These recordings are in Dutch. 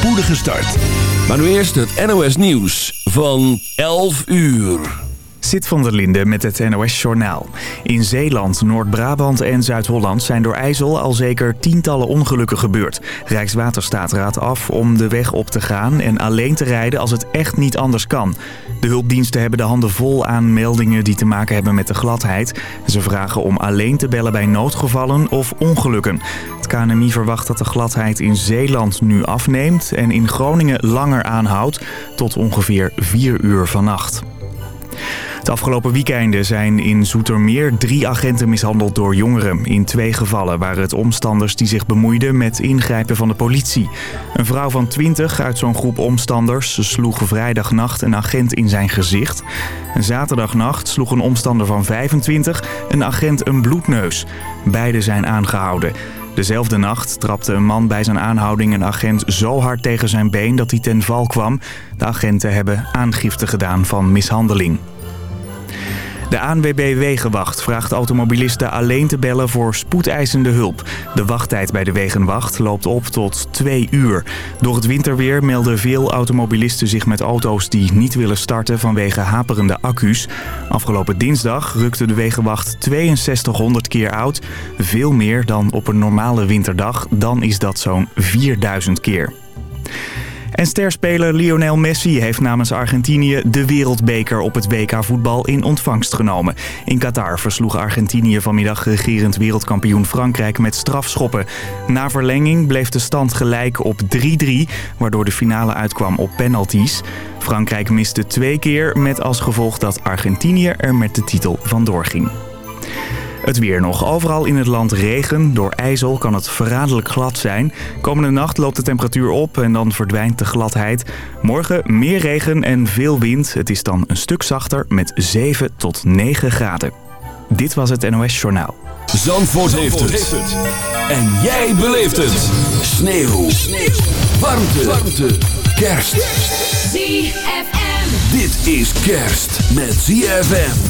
spoedige start. Maar nu eerst het NOS Nieuws van 11 uur. Zit van der Linde met het NOS-journaal. In Zeeland, Noord-Brabant en Zuid-Holland zijn door IJssel al zeker tientallen ongelukken gebeurd. Rijkswaterstaat raadt af om de weg op te gaan en alleen te rijden als het echt niet anders kan. De hulpdiensten hebben de handen vol aan meldingen die te maken hebben met de gladheid. Ze vragen om alleen te bellen bij noodgevallen of ongelukken. Het KNMI verwacht dat de gladheid in Zeeland nu afneemt en in Groningen langer aanhoudt tot ongeveer 4 uur vannacht. Het afgelopen weekende zijn in Zoetermeer drie agenten mishandeld door jongeren. In twee gevallen waren het omstanders die zich bemoeiden met ingrijpen van de politie. Een vrouw van 20 uit zo'n groep omstanders sloeg vrijdagnacht een agent in zijn gezicht. Een zaterdagnacht sloeg een omstander van 25 een agent een bloedneus. Beide zijn aangehouden. Dezelfde nacht trapte een man bij zijn aanhouding een agent zo hard tegen zijn been dat hij ten val kwam. De agenten hebben aangifte gedaan van mishandeling. De ANWB Wegenwacht vraagt automobilisten alleen te bellen voor spoedeisende hulp. De wachttijd bij de Wegenwacht loopt op tot twee uur. Door het winterweer melden veel automobilisten zich met auto's die niet willen starten vanwege haperende accu's. Afgelopen dinsdag rukte de Wegenwacht 6200 keer uit. Veel meer dan op een normale winterdag. Dan is dat zo'n 4000 keer. En sterspeler Lionel Messi heeft namens Argentinië de wereldbeker op het WK voetbal in ontvangst genomen. In Qatar versloeg Argentinië vanmiddag regerend wereldkampioen Frankrijk met strafschoppen. Na verlenging bleef de stand gelijk op 3-3, waardoor de finale uitkwam op penalties. Frankrijk miste twee keer met als gevolg dat Argentinië er met de titel vandoor ging. Het weer nog. Overal in het land regen. Door ijzel kan het verraderlijk glad zijn. Komende nacht loopt de temperatuur op en dan verdwijnt de gladheid. Morgen meer regen en veel wind. Het is dan een stuk zachter met 7 tot 9 graden. Dit was het NOS Journaal. Zandvoort, heeft, het. En jij beleeft het. Sneeuw. Sneeuw. Warmte. Warmte. Kerst. ZFM. Dit is kerst met ZFM.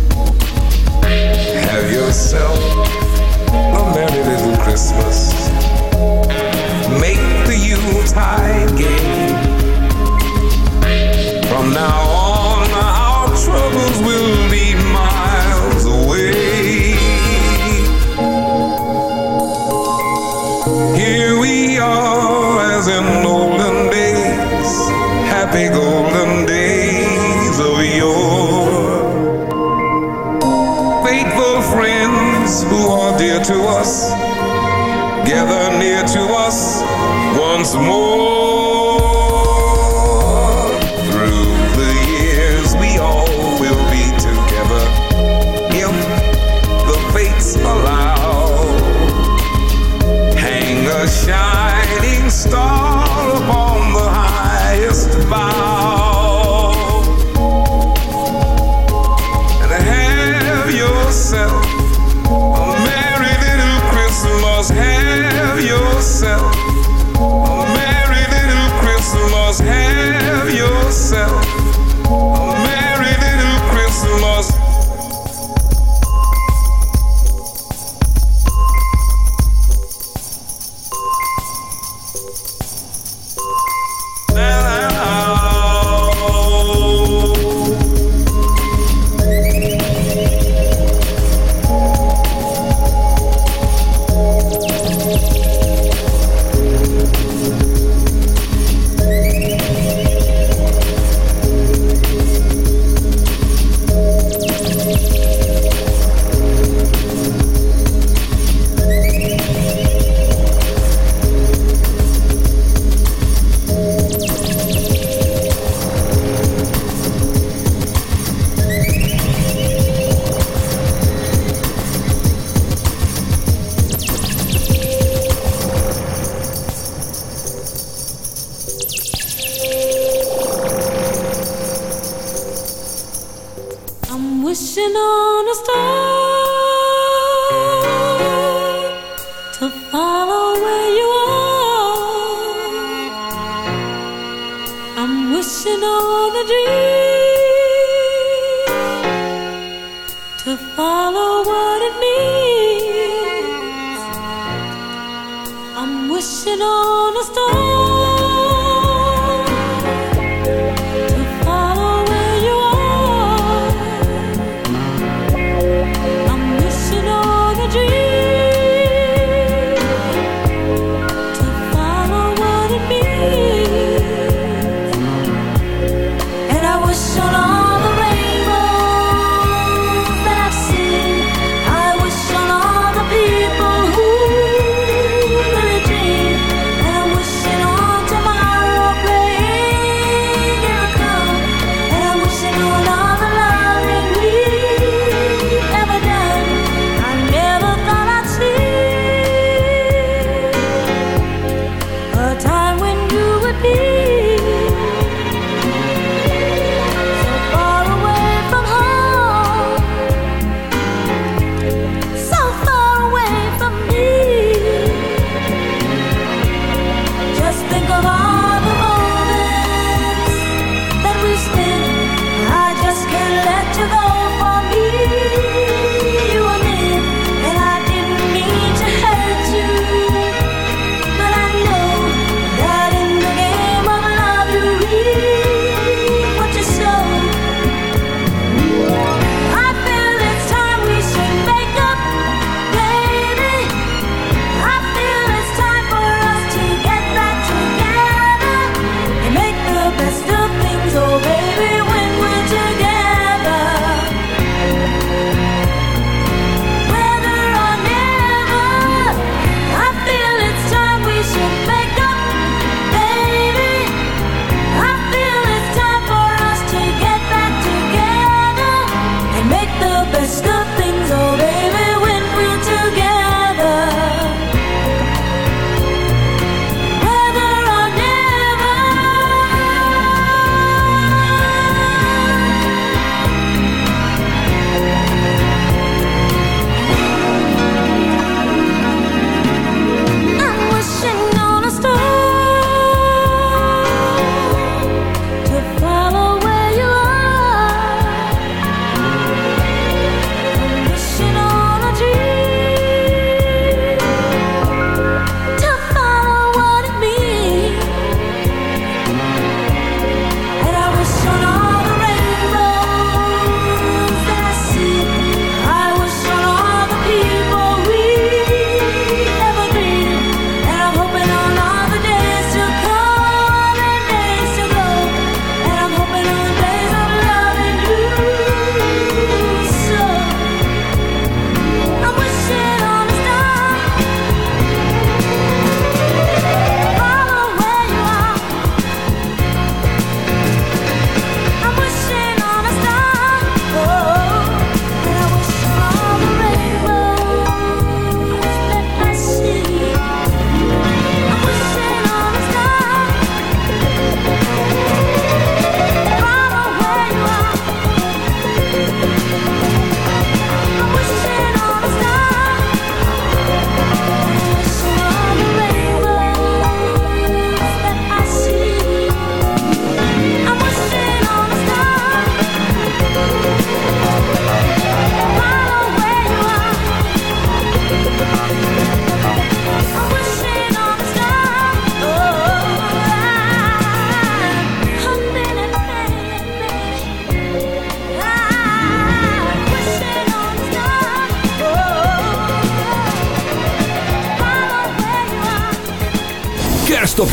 have yourself a merry little Christmas. Make the Yuletide gay. From now to us once more.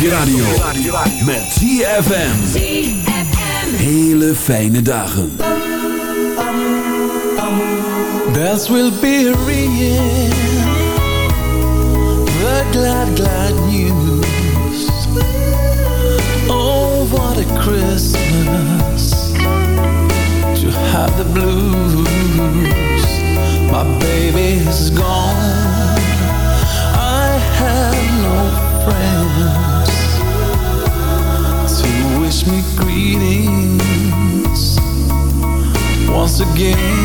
radio. Met ZFM. Hele fijne dagen. Bells will be ringing. The glad, glad news. Oh, what a Christmas. To have the blues. My baby's gone. yeah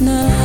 now.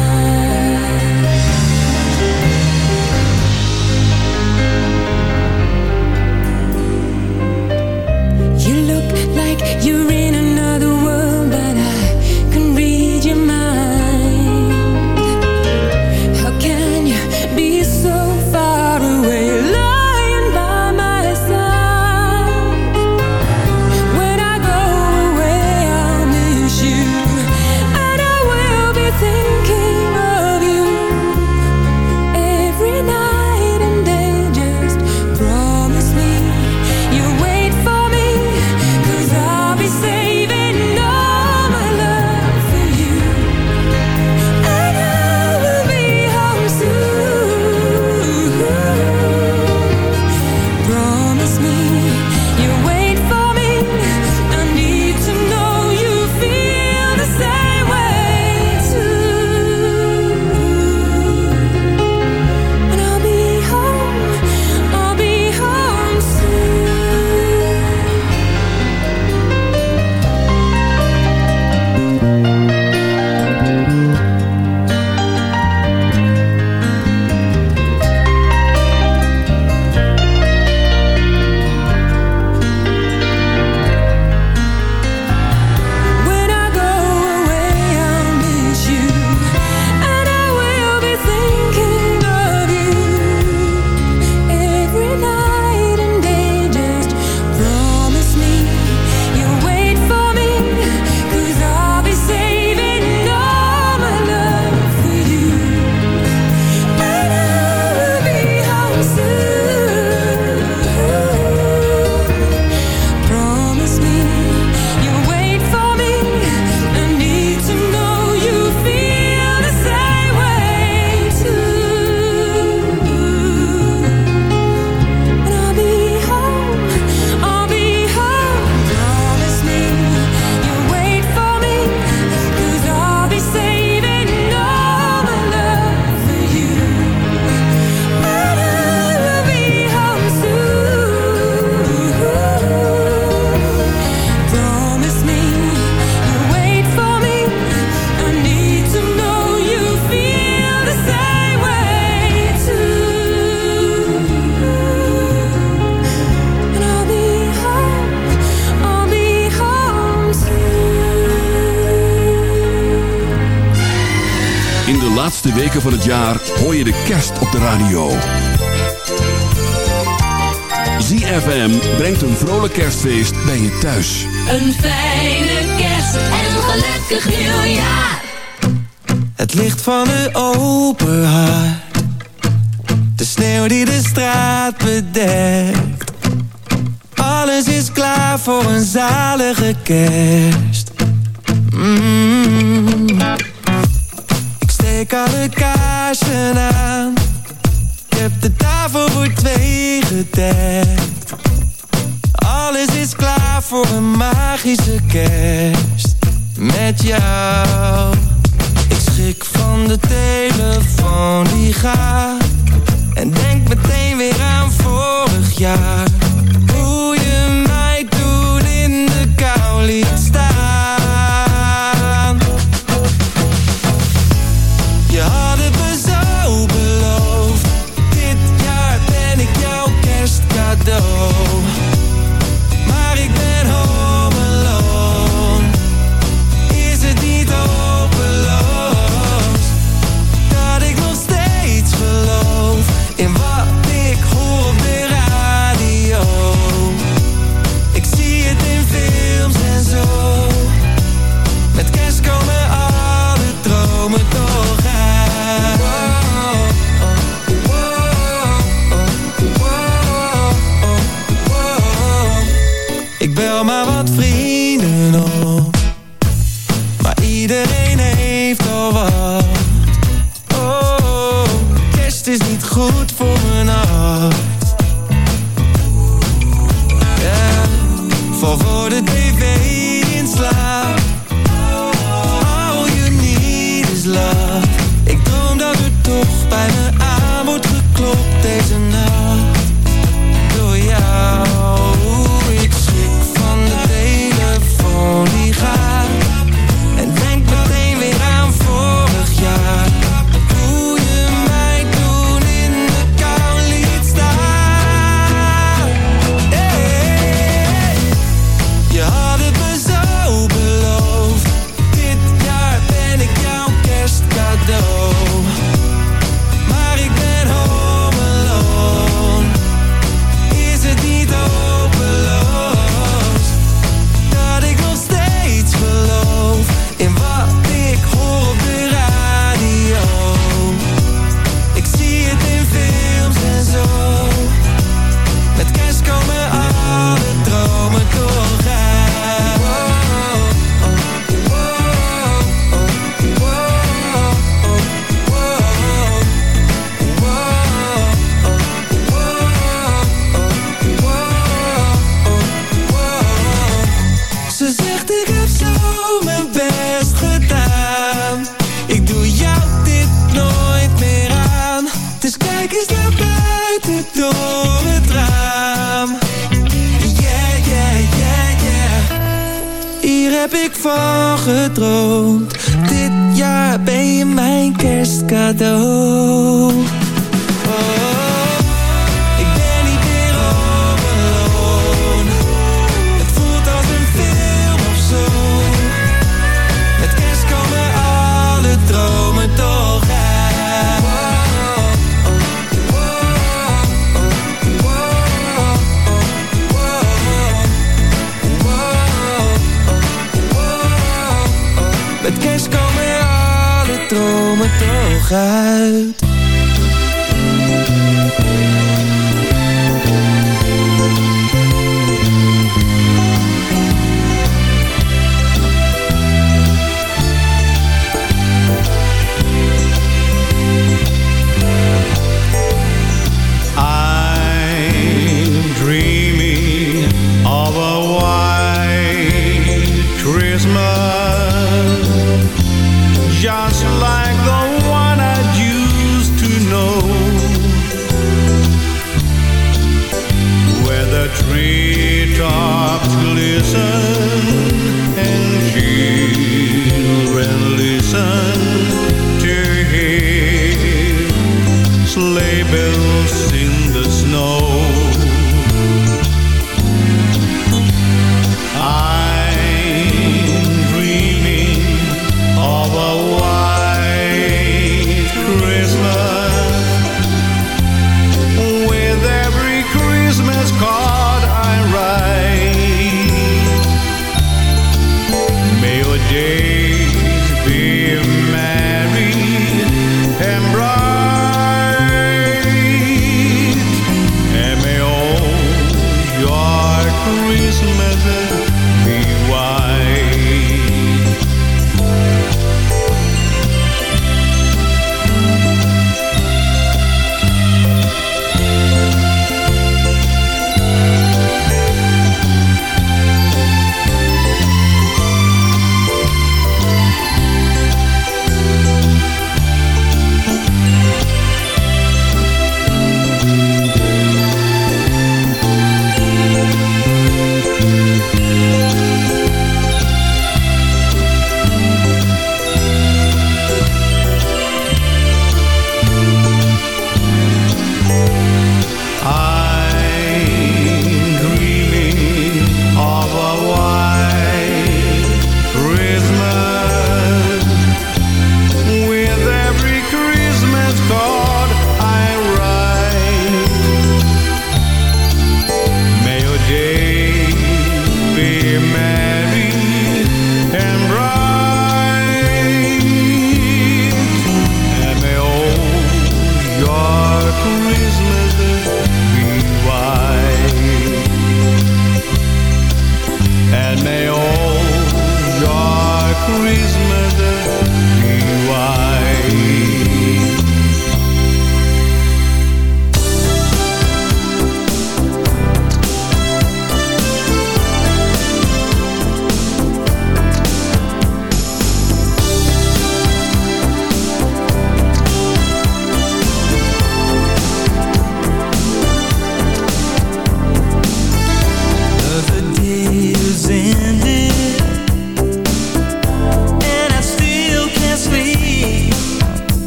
Van het jaar hoor je de kerst op de radio. ZFM brengt een vrolijk kerstfeest bij je thuis. Een fijne kerst en een gelukkig nieuwjaar. Het licht van de open haard. De sneeuw die de straat bedekt. Alles is klaar voor een zalige kerst. Mm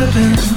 sipping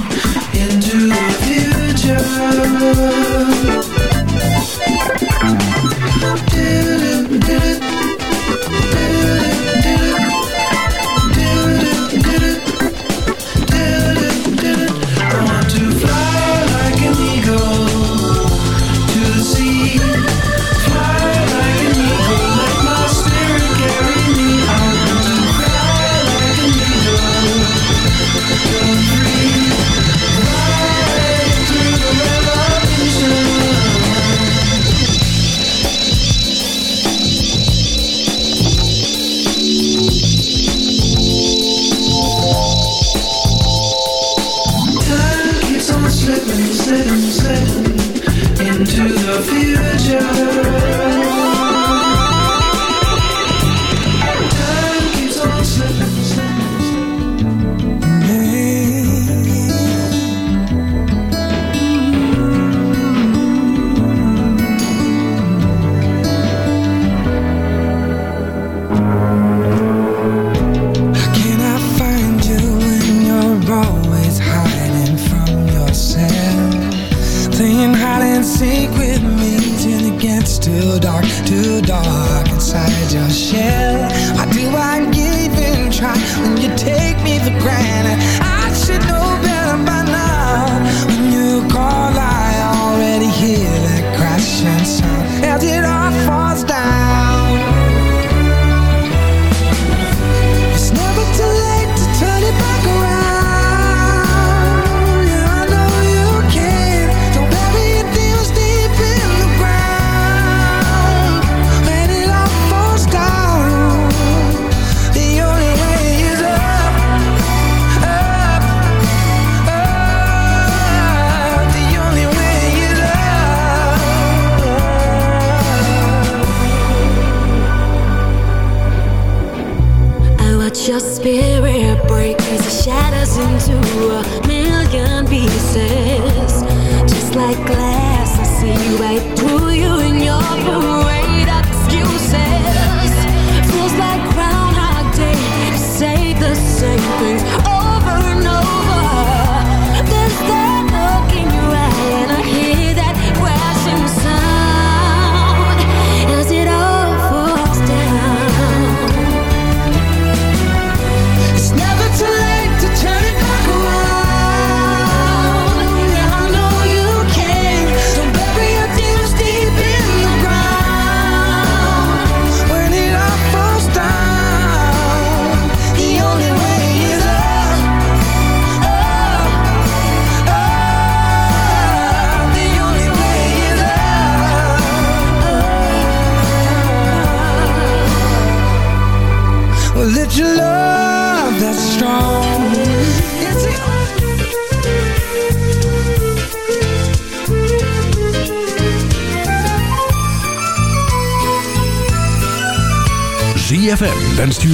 I did. it all